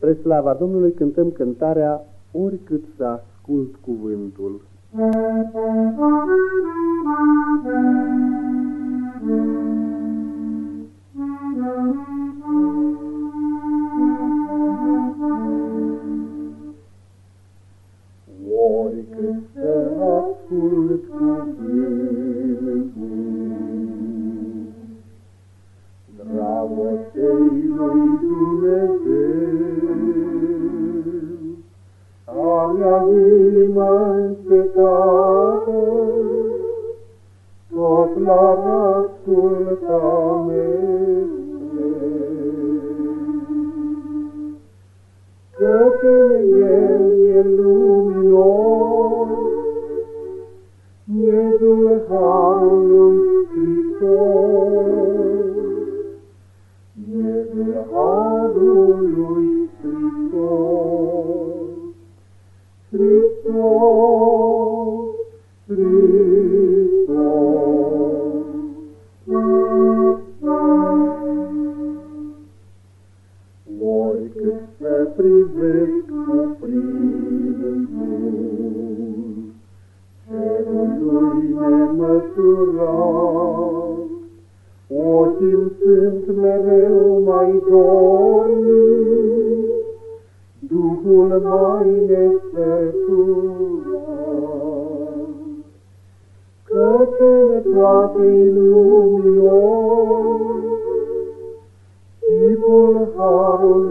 Spre slava Domnului cântăm cântarea Oricât să ascult cuvântul. Oricât să ascult încetată, tot l-ar asculta Căci în el e luminos, miezul Harului nemăsurat, ochii sunt mereu mai dornici, Duhul mai nesăturat, Căci în toate-i luminos, Chipul Harului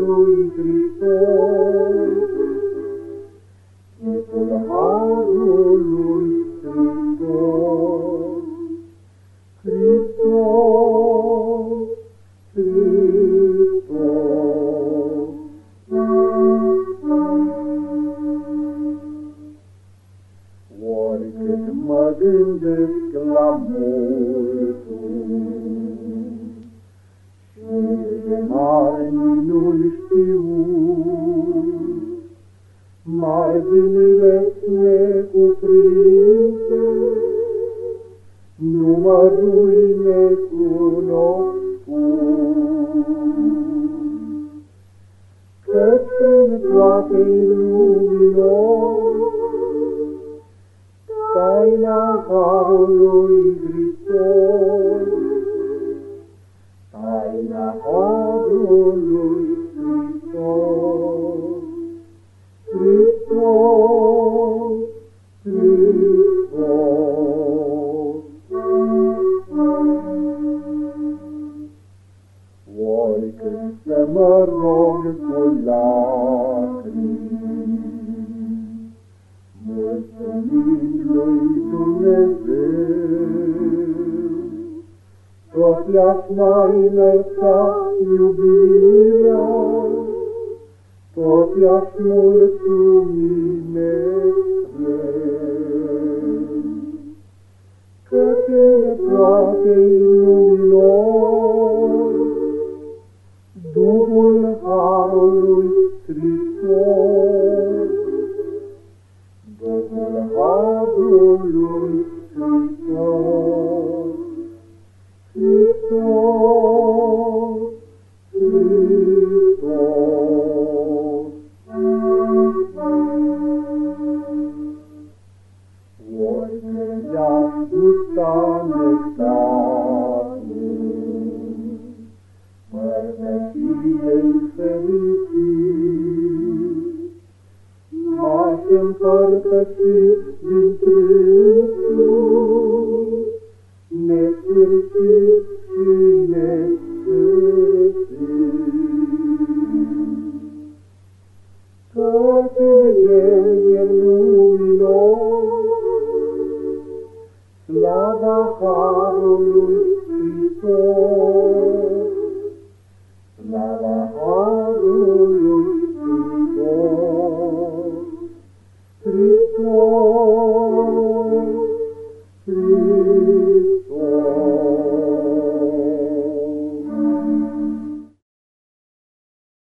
gândesc la multul Și de mare minuni știu, Marginile necuprinse, Numărul necunoscut. Căci prin toate luminos, taina Harului Hristos, taina Harului Hristos, Hristos, Hristos. Oricând să mă rog cu lacrimi, mulțumind lui Dumnezeu. Tot i-aș mai lăsa iubirea, tot i-aș mulțumi mereu. Căci în toate-i luminos, gusta nectarul, Părtășiei fericit, M-aș împărtăși din trânsul, Nesfârșit și